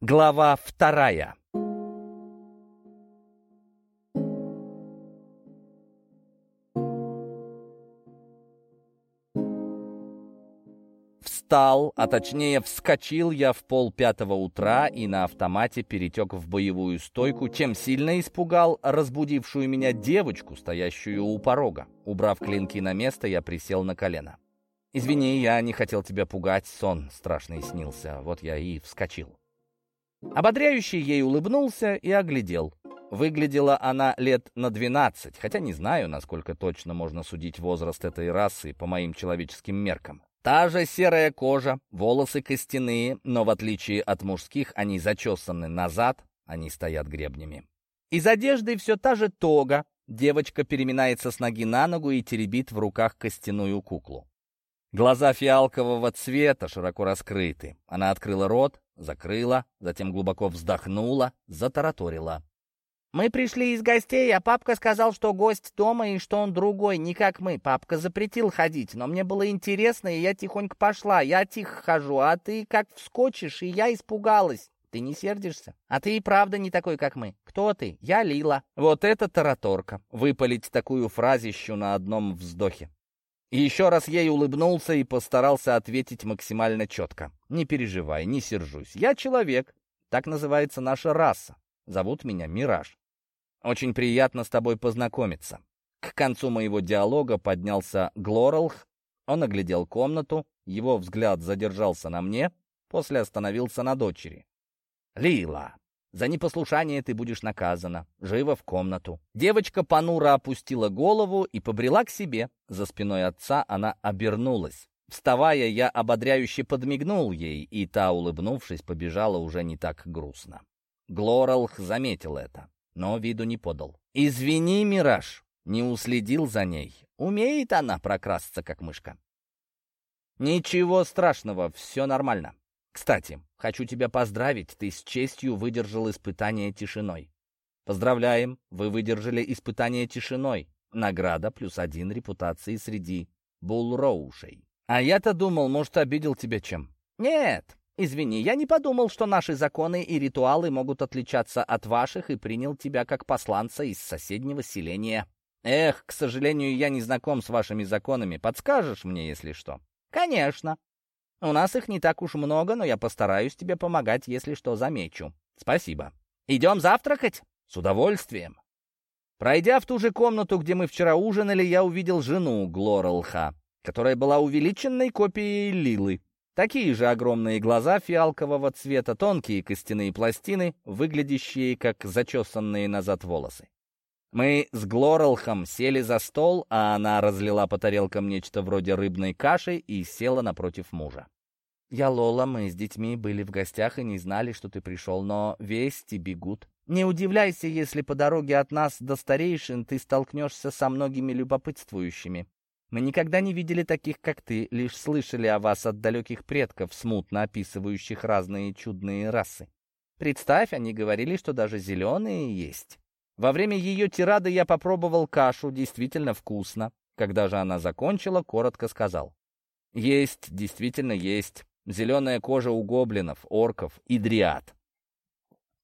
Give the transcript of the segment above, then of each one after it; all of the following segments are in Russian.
Глава вторая. Встал, а точнее вскочил я в пол пятого утра и на автомате перетек в боевую стойку, чем сильно испугал разбудившую меня девочку, стоящую у порога. Убрав клинки на место, я присел на колено. «Извини, я не хотел тебя пугать, сон страшный снился, вот я и вскочил». Ободряющий ей улыбнулся и оглядел. Выглядела она лет на двенадцать, хотя не знаю, насколько точно можно судить возраст этой расы по моим человеческим меркам. Та же серая кожа, волосы костяные, но в отличие от мужских они зачесаны назад, они стоят гребнями. Из одежды все та же тога, девочка переминается с ноги на ногу и теребит в руках костяную куклу. Глаза фиалкового цвета широко раскрыты. Она открыла рот, закрыла, затем глубоко вздохнула, затараторила. «Мы пришли из гостей, а папка сказал, что гость дома и что он другой, не как мы. Папка запретил ходить, но мне было интересно, и я тихонько пошла. Я тихо хожу, а ты как вскочишь, и я испугалась. Ты не сердишься? А ты и правда не такой, как мы. Кто ты? Я Лила». Вот это тараторка. Выпалить такую фразищу на одном вздохе. И еще раз ей улыбнулся и постарался ответить максимально четко. «Не переживай, не сержусь. Я человек. Так называется наша раса. Зовут меня Мираж. Очень приятно с тобой познакомиться». К концу моего диалога поднялся Глоралх. Он оглядел комнату, его взгляд задержался на мне, после остановился на дочери. «Лила, за непослушание ты будешь наказана. Живо в комнату. Девочка понуро опустила голову и побрела к себе. За спиной отца она обернулась. Вставая, я ободряюще подмигнул ей, и та, улыбнувшись, побежала уже не так грустно. Глоралх заметил это, но виду не подал. «Извини, Мираж, не уследил за ней. Умеет она прокрасться, как мышка». «Ничего страшного, все нормально. Кстати, хочу тебя поздравить, ты с честью выдержал испытание тишиной. Поздравляем, вы выдержали испытание тишиной. Награда плюс один репутации среди булроушей. А я-то думал, может, обидел тебя чем. Нет, извини, я не подумал, что наши законы и ритуалы могут отличаться от ваших и принял тебя как посланца из соседнего селения. Эх, к сожалению, я не знаком с вашими законами. Подскажешь мне, если что? Конечно. У нас их не так уж много, но я постараюсь тебе помогать, если что замечу. Спасибо. Идем завтракать? С удовольствием. Пройдя в ту же комнату, где мы вчера ужинали, я увидел жену Глоралха, которая была увеличенной копией Лилы. Такие же огромные глаза фиалкового цвета, тонкие костяные пластины, выглядящие как зачесанные назад волосы. Мы с Глоралхом сели за стол, а она разлила по тарелкам нечто вроде рыбной каши и села напротив мужа. «Я Лола, мы с детьми были в гостях и не знали, что ты пришел, но вести бегут. Не удивляйся, если по дороге от нас до старейшин ты столкнешься со многими любопытствующими. Мы никогда не видели таких, как ты, лишь слышали о вас от далеких предков, смутно описывающих разные чудные расы. Представь, они говорили, что даже зеленые есть». Во время ее тирады я попробовал кашу, действительно вкусно. Когда же она закончила, коротко сказал. Есть, действительно есть. Зеленая кожа у гоблинов, орков и дриад.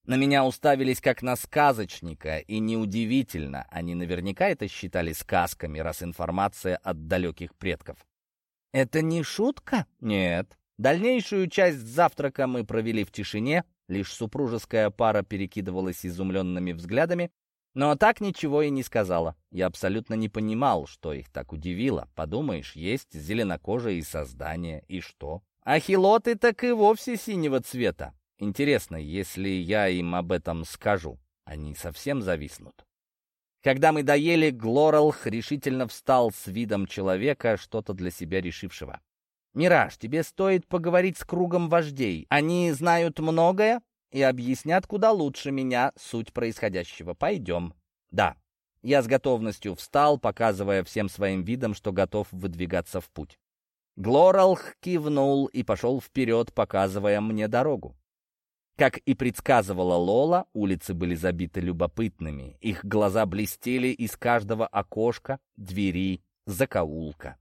На меня уставились как на сказочника, и неудивительно, они наверняка это считали сказками, раз информация от далеких предков. Это не шутка? Нет. Дальнейшую часть завтрака мы провели в тишине, лишь супружеская пара перекидывалась изумленными взглядами, но так ничего и не сказала. Я абсолютно не понимал, что их так удивило. Подумаешь, есть зеленокожие создания, и что? Ахилоты так и вовсе синего цвета. Интересно, если я им об этом скажу, они совсем зависнут. Когда мы доели, Глоралх решительно встал с видом человека, что-то для себя решившего. «Мираж, тебе стоит поговорить с кругом вождей. Они знают многое, и объяснят куда лучше меня суть происходящего. Пойдем. Да. Я с готовностью встал, показывая всем своим видом, что готов выдвигаться в путь. Глоралх кивнул и пошел вперед, показывая мне дорогу. Как и предсказывала Лола, улицы были забиты любопытными. Их глаза блестели из каждого окошка, двери, закоулка.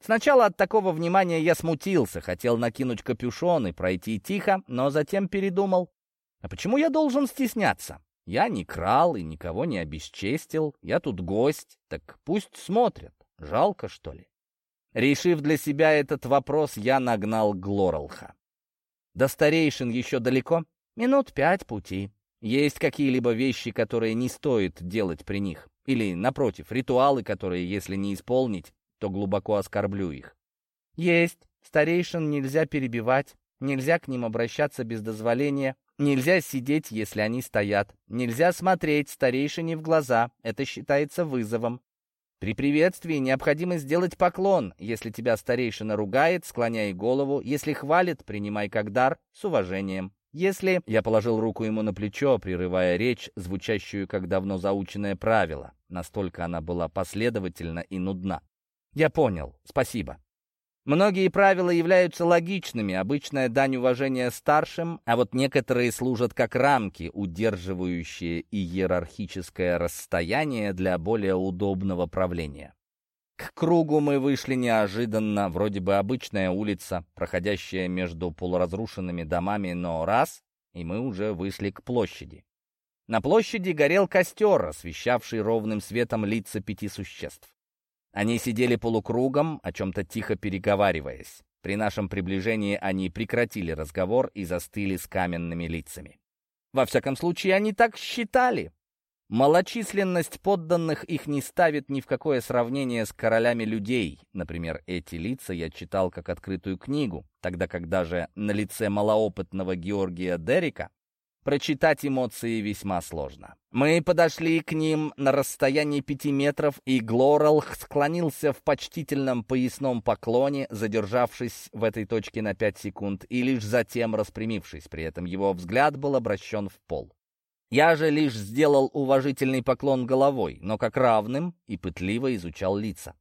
Сначала от такого внимания я смутился, хотел накинуть капюшон и пройти тихо, но затем передумал. А почему я должен стесняться? Я не крал и никого не обесчестил. Я тут гость, так пусть смотрят. Жалко, что ли? Решив для себя этот вопрос, я нагнал Глоралха. До старейшин еще далеко? Минут пять пути. Есть какие-либо вещи, которые не стоит делать при них? Или, напротив, ритуалы, которые, если не исполнить, то глубоко оскорблю их? Есть. Старейшин нельзя перебивать, нельзя к ним обращаться без дозволения, нельзя сидеть, если они стоят, нельзя смотреть старейшине в глаза, это считается вызовом. При приветствии необходимо сделать поклон. Если тебя старейшина ругает, склоняй голову. Если хвалит, принимай как дар с уважением. Если... Я положил руку ему на плечо, прерывая речь, звучащую как давно заученное правило. Настолько она была последовательна и нудна. Я понял. Спасибо. Многие правила являются логичными, обычная дань уважения старшим, а вот некоторые служат как рамки, удерживающие иерархическое расстояние для более удобного правления. К кругу мы вышли неожиданно, вроде бы обычная улица, проходящая между полуразрушенными домами, но раз, и мы уже вышли к площади. На площади горел костер, освещавший ровным светом лица пяти существ. Они сидели полукругом, о чем-то тихо переговариваясь. При нашем приближении они прекратили разговор и застыли с каменными лицами. Во всяком случае, они так считали. Малочисленность подданных их не ставит ни в какое сравнение с королями людей. Например, эти лица я читал как открытую книгу, тогда как даже на лице малоопытного Георгия Дерика Прочитать эмоции весьма сложно. Мы подошли к ним на расстоянии пяти метров, и Глорал склонился в почтительном поясном поклоне, задержавшись в этой точке на пять секунд, и лишь затем распрямившись. При этом его взгляд был обращен в пол. Я же лишь сделал уважительный поклон головой, но как равным и пытливо изучал лица.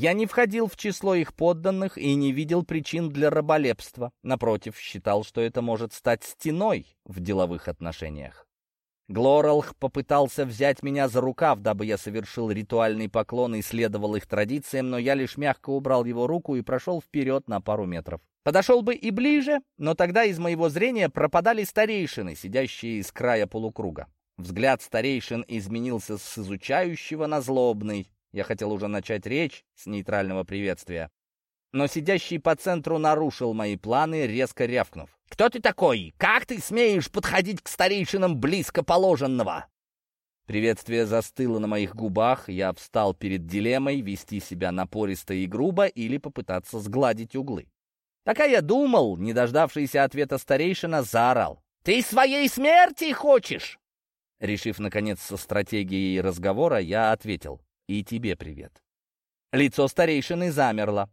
Я не входил в число их подданных и не видел причин для раболепства. Напротив, считал, что это может стать стеной в деловых отношениях. Глоралх попытался взять меня за рукав, дабы я совершил ритуальный поклон и следовал их традициям, но я лишь мягко убрал его руку и прошел вперед на пару метров. Подошел бы и ближе, но тогда из моего зрения пропадали старейшины, сидящие с края полукруга. Взгляд старейшин изменился с изучающего на злобный. Я хотел уже начать речь с нейтрального приветствия, но сидящий по центру нарушил мои планы, резко рявкнув. «Кто ты такой? Как ты смеешь подходить к старейшинам близко положенного?» Приветствие застыло на моих губах, я встал перед дилеммой вести себя напористо и грубо или попытаться сгладить углы. Пока я думал, не дождавшийся ответа старейшина заорал. «Ты своей смерти хочешь?» Решив, наконец, со стратегией разговора, я ответил. И тебе привет». Лицо старейшины замерло.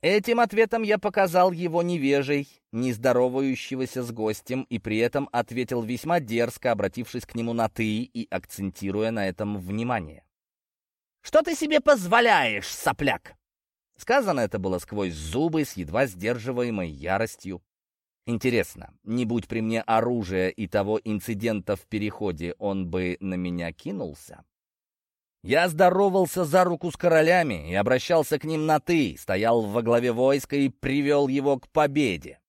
Этим ответом я показал его невежей, не здоровающегося с гостем, и при этом ответил весьма дерзко, обратившись к нему на «ты» и акцентируя на этом внимание. «Что ты себе позволяешь, сопляк?» Сказано это было сквозь зубы с едва сдерживаемой яростью. Интересно, не будь при мне оружия и того инцидента в переходе, он бы на меня кинулся? Я здоровался за руку с королями и обращался к ним на «ты», стоял во главе войска и привел его к победе.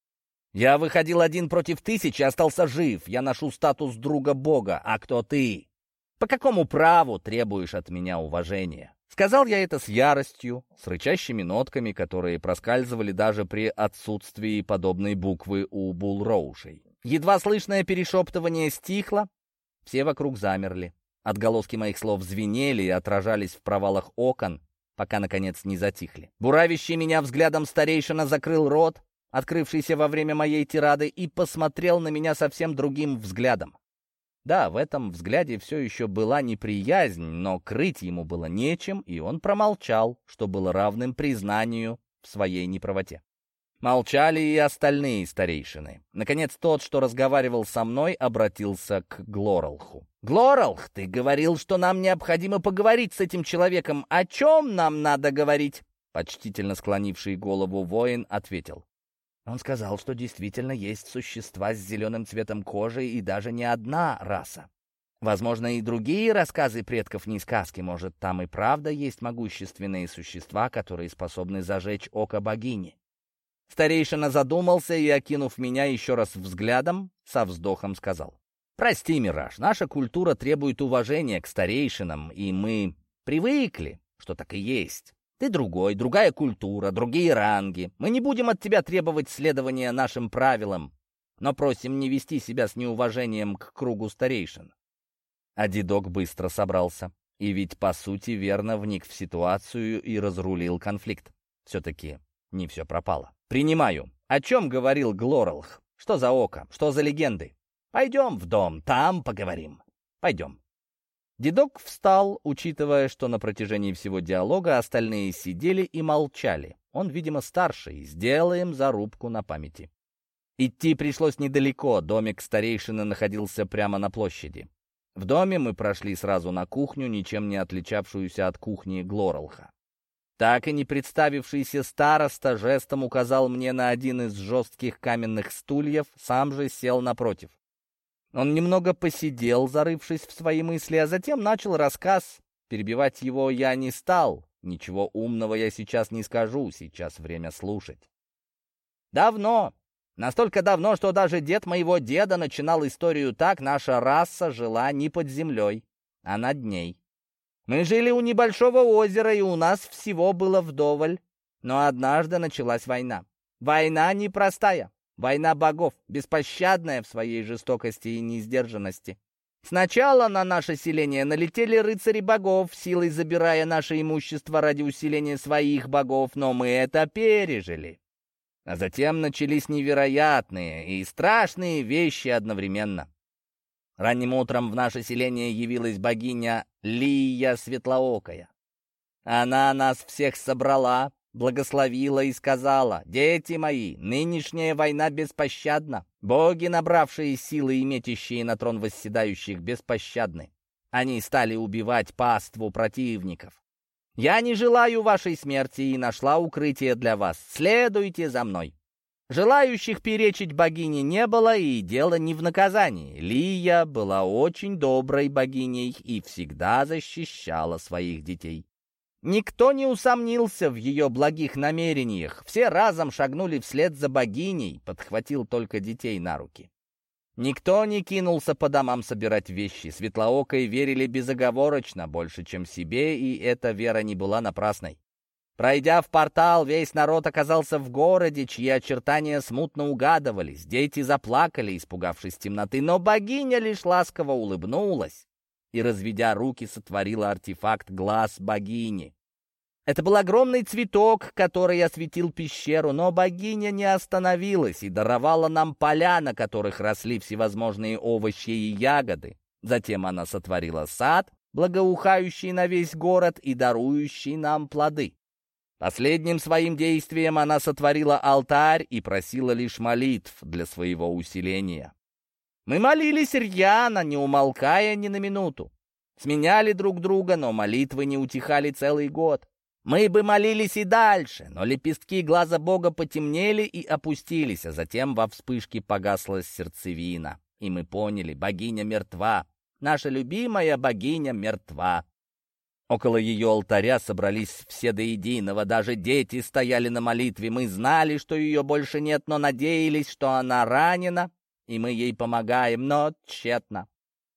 Я выходил один против тысячи, остался жив. Я ношу статус друга Бога. А кто ты? По какому праву требуешь от меня уважения? Сказал я это с яростью, с рычащими нотками, которые проскальзывали даже при отсутствии подобной буквы у булроушей. Едва слышное перешептывание стихло, все вокруг замерли. Отголоски моих слов звенели и отражались в провалах окон, пока, наконец, не затихли. Буравящий меня взглядом старейшина закрыл рот, открывшийся во время моей тирады, и посмотрел на меня совсем другим взглядом. Да, в этом взгляде все еще была неприязнь, но крыть ему было нечем, и он промолчал, что было равным признанию в своей неправоте. Молчали и остальные старейшины. Наконец, тот, что разговаривал со мной, обратился к Глоралху. «Глоралх, ты говорил, что нам необходимо поговорить с этим человеком. О чем нам надо говорить?» Почтительно склонивший голову воин ответил. Он сказал, что действительно есть существа с зеленым цветом кожи и даже не одна раса. Возможно, и другие рассказы предков не сказки. Может, там и правда есть могущественные существа, которые способны зажечь око богини. Старейшина задумался и, окинув меня еще раз взглядом, со вздохом сказал. Прости, Мираж, наша культура требует уважения к старейшинам, и мы привыкли, что так и есть. Ты другой, другая культура, другие ранги. Мы не будем от тебя требовать следования нашим правилам, но просим не вести себя с неуважением к кругу старейшин. А дедок быстро собрался. И ведь, по сути, верно вник в ситуацию и разрулил конфликт. Все-таки не все пропало. «Принимаю. О чем говорил Глоралх? Что за око? Что за легенды? Пойдем в дом, там поговорим. Пойдем». Дедок встал, учитывая, что на протяжении всего диалога остальные сидели и молчали. Он, видимо, старший. Сделаем зарубку на памяти. Идти пришлось недалеко, домик старейшины находился прямо на площади. В доме мы прошли сразу на кухню, ничем не отличавшуюся от кухни Глоралха. Так и не представившийся староста жестом указал мне на один из жестких каменных стульев, сам же сел напротив. Он немного посидел, зарывшись в свои мысли, а затем начал рассказ. Перебивать его я не стал. Ничего умного я сейчас не скажу, сейчас время слушать. Давно, настолько давно, что даже дед моего деда начинал историю так, наша раса жила не под землей, а над ней. Мы жили у небольшого озера, и у нас всего было вдоволь. Но однажды началась война. Война непростая. Война богов, беспощадная в своей жестокости и несдержанности. Сначала на наше селение налетели рыцари богов, силой забирая наше имущество ради усиления своих богов, но мы это пережили. А затем начались невероятные и страшные вещи одновременно. Ранним утром в наше селение явилась богиня Лия Светлоокая. Она нас всех собрала, благословила и сказала, «Дети мои, нынешняя война беспощадна. Боги, набравшие силы и метящие на трон восседающих, беспощадны. Они стали убивать паству противников. Я не желаю вашей смерти и нашла укрытие для вас. Следуйте за мной». Желающих перечить богине не было, и дело не в наказании. Лия была очень доброй богиней и всегда защищала своих детей. Никто не усомнился в ее благих намерениях. Все разом шагнули вслед за богиней, подхватил только детей на руки. Никто не кинулся по домам собирать вещи. Светлоокой верили безоговорочно, больше, чем себе, и эта вера не была напрасной. Пройдя в портал, весь народ оказался в городе, чьи очертания смутно угадывались. Дети заплакали, испугавшись темноты, но богиня лишь ласково улыбнулась и, разведя руки, сотворила артефакт глаз богини. Это был огромный цветок, который осветил пещеру, но богиня не остановилась и даровала нам поля, на которых росли всевозможные овощи и ягоды. Затем она сотворила сад, благоухающий на весь город и дарующий нам плоды. Последним своим действием она сотворила алтарь и просила лишь молитв для своего усиления. Мы молились рьяно, не умолкая ни на минуту. Сменяли друг друга, но молитвы не утихали целый год. Мы бы молились и дальше, но лепестки глаза Бога потемнели и опустились, а затем во вспышке погасла сердцевина. И мы поняли, богиня мертва. Наша любимая богиня мертва. Около ее алтаря собрались все до единого, даже дети стояли на молитве. Мы знали, что ее больше нет, но надеялись, что она ранена и мы ей помогаем, но тщетно.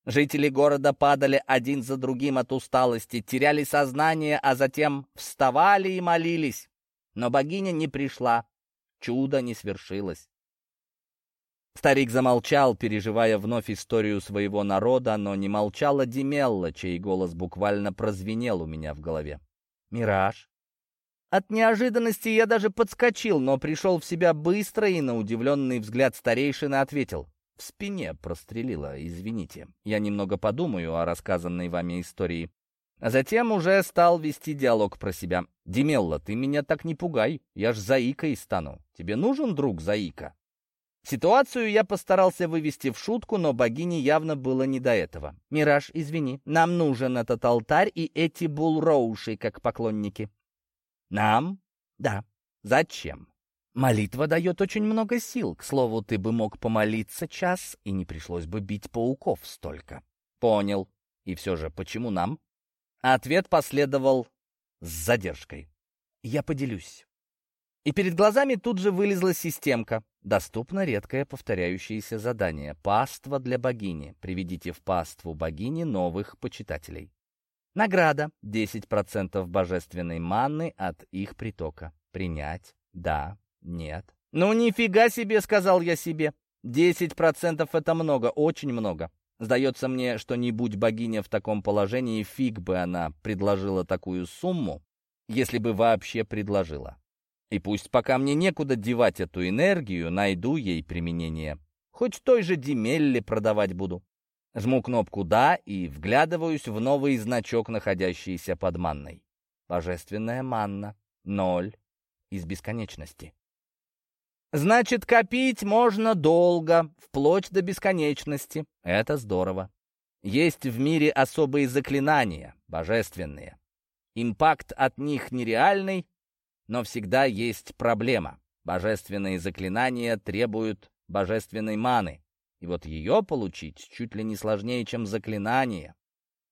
Жители города падали один за другим от усталости, теряли сознание, а затем вставали и молились. Но богиня не пришла, чудо не свершилось. Старик замолчал, переживая вновь историю своего народа, но не молчала Демелла, чей голос буквально прозвенел у меня в голове. «Мираж?» От неожиданности я даже подскочил, но пришел в себя быстро и на удивленный взгляд старейшины ответил. В спине прострелило, извините. Я немного подумаю о рассказанной вами истории. А затем уже стал вести диалог про себя. «Демелла, ты меня так не пугай, я ж заикой стану. Тебе нужен друг заика?» Ситуацию я постарался вывести в шутку, но богине явно было не до этого. «Мираж, извини, нам нужен этот алтарь и эти булроуши, как поклонники. Нам? Да. Зачем? Молитва дает очень много сил. К слову, ты бы мог помолиться час, и не пришлось бы бить пауков столько. Понял. И все же, почему нам? Ответ последовал с задержкой. Я поделюсь. И перед глазами тут же вылезла системка. Доступно редкое повторяющееся задание. Паства для богини. Приведите в паству богини новых почитателей. Награда. 10% божественной манны от их притока. Принять? Да? Нет? Ну нифига себе, сказал я себе. 10% это много, очень много. Сдается мне, что не будь богиня в таком положении, фиг бы она предложила такую сумму, если бы вообще предложила. И пусть пока мне некуда девать эту энергию, найду ей применение. Хоть той же Демелле продавать буду. Жму кнопку «Да» и вглядываюсь в новый значок, находящийся под манной. Божественная манна. Ноль. Из бесконечности. Значит, копить можно долго, вплоть до бесконечности. Это здорово. Есть в мире особые заклинания, божественные. Импакт от них нереальный, но всегда есть проблема. Божественные заклинания требуют божественной маны. И вот ее получить чуть ли не сложнее, чем заклинание.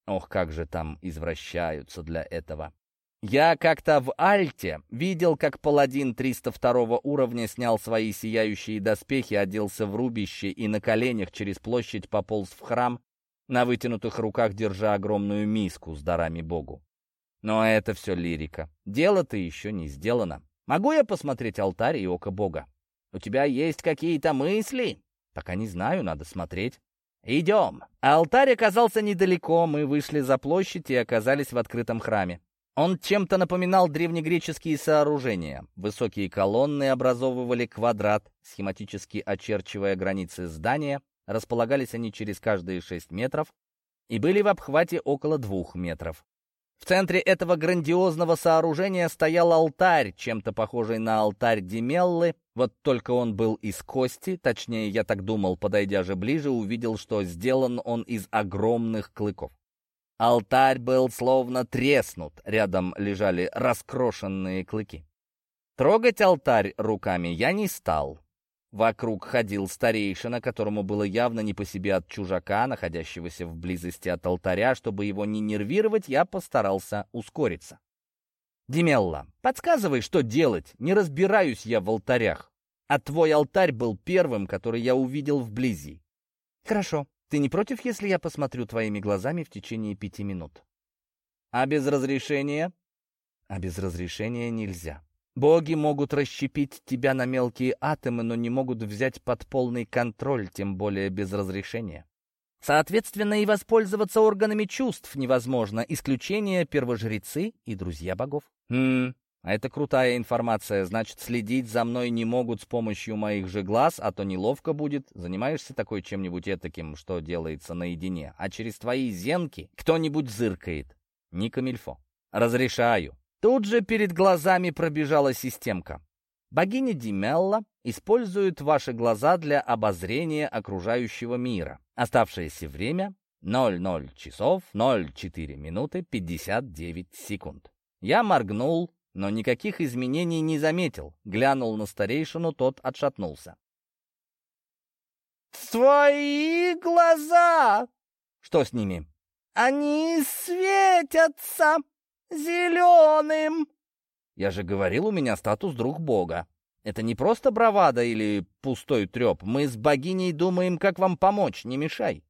Ох, как же там извращаются для этого. Я как-то в Альте видел, как паладин 302 уровня снял свои сияющие доспехи, оделся в рубище и на коленях через площадь пополз в храм, на вытянутых руках держа огромную миску с дарами богу. Но это все лирика. Дело-то еще не сделано. Могу я посмотреть алтарь и око бога? У тебя есть какие-то мысли? Пока не знаю, надо смотреть. Идем. Алтарь оказался недалеко, мы вышли за площадь и оказались в открытом храме. Он чем-то напоминал древнегреческие сооружения. Высокие колонны образовывали квадрат, схематически очерчивая границы здания. Располагались они через каждые шесть метров и были в обхвате около двух метров. В центре этого грандиозного сооружения стоял алтарь, чем-то похожий на алтарь Демеллы, вот только он был из кости, точнее, я так думал, подойдя же ближе, увидел, что сделан он из огромных клыков. Алтарь был словно треснут, рядом лежали раскрошенные клыки. Трогать алтарь руками я не стал. Вокруг ходил старейшина, которому было явно не по себе от чужака, находящегося в близости от алтаря. Чтобы его не нервировать, я постарался ускориться. «Демелла, подсказывай, что делать. Не разбираюсь я в алтарях. А твой алтарь был первым, который я увидел вблизи». «Хорошо. Ты не против, если я посмотрю твоими глазами в течение пяти минут? А без разрешения? А без разрешения нельзя. Боги могут расщепить тебя на мелкие атомы, но не могут взять под полный контроль, тем более без разрешения. Соответственно, и воспользоваться органами чувств невозможно. Исключение первожрецы и друзья богов. Хм, а это крутая информация, значит, следить за мной не могут с помощью моих же глаз, а то неловко будет. Занимаешься такой чем-нибудь этаким, что делается наедине, а через твои зенки кто-нибудь зыркает. Не камильфо. Разрешаю. Тут же перед глазами пробежала системка. Богиня Димелла использует ваши глаза для обозрения окружающего мира. Оставшееся время 00 часов 04 минуты 59 секунд. Я моргнул, но никаких изменений не заметил. Глянул на старейшину, тот отшатнулся. «Твои глаза!» «Что с ними?» «Они светятся зеленым!» «Я же говорил, у меня статус друг Бога. Это не просто бравада или пустой треп. Мы с богиней думаем, как вам помочь, не мешай».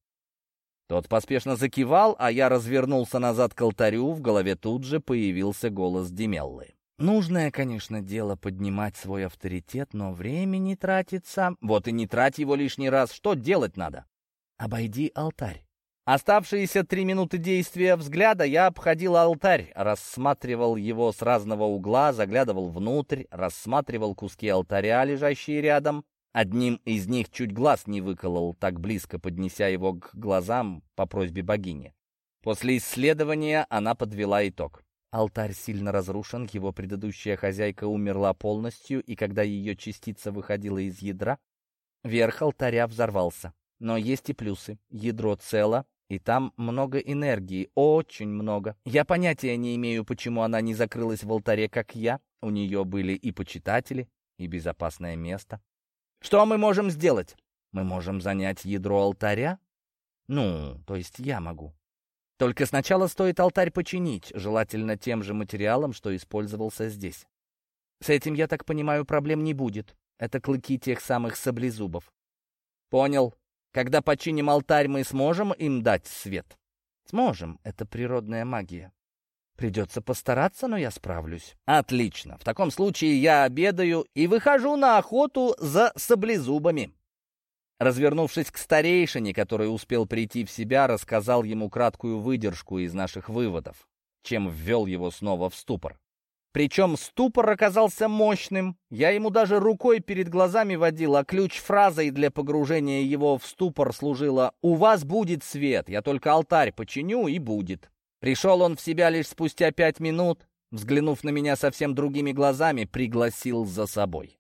Тот поспешно закивал, а я развернулся назад к алтарю, в голове тут же появился голос Демеллы. Нужное, конечно, дело поднимать свой авторитет, но времени тратится. Вот и не трать его лишний раз. Что делать надо? Обойди алтарь. Оставшиеся три минуты действия взгляда я обходил алтарь, рассматривал его с разного угла, заглядывал внутрь, рассматривал куски алтаря, лежащие рядом, Одним из них чуть глаз не выколол, так близко поднеся его к глазам по просьбе богини. После исследования она подвела итог. Алтарь сильно разрушен, его предыдущая хозяйка умерла полностью, и когда ее частица выходила из ядра, верх алтаря взорвался. Но есть и плюсы. Ядро цело, и там много энергии, очень много. Я понятия не имею, почему она не закрылась в алтаре, как я. У нее были и почитатели, и безопасное место. Что мы можем сделать? Мы можем занять ядро алтаря? Ну, то есть я могу. Только сначала стоит алтарь починить, желательно тем же материалом, что использовался здесь. С этим, я так понимаю, проблем не будет. Это клыки тех самых саблезубов. Понял. Когда починим алтарь, мы сможем им дать свет? Сможем. Это природная магия. Придется постараться, но я справлюсь. Отлично. В таком случае я обедаю и выхожу на охоту за саблезубами. Развернувшись к старейшине, который успел прийти в себя, рассказал ему краткую выдержку из наших выводов, чем ввел его снова в ступор. Причем ступор оказался мощным. Я ему даже рукой перед глазами водил, а ключ-фразой для погружения его в ступор служила «У вас будет свет, я только алтарь починю и будет». Пришел он в себя лишь спустя пять минут, взглянув на меня совсем другими глазами, пригласил за собой.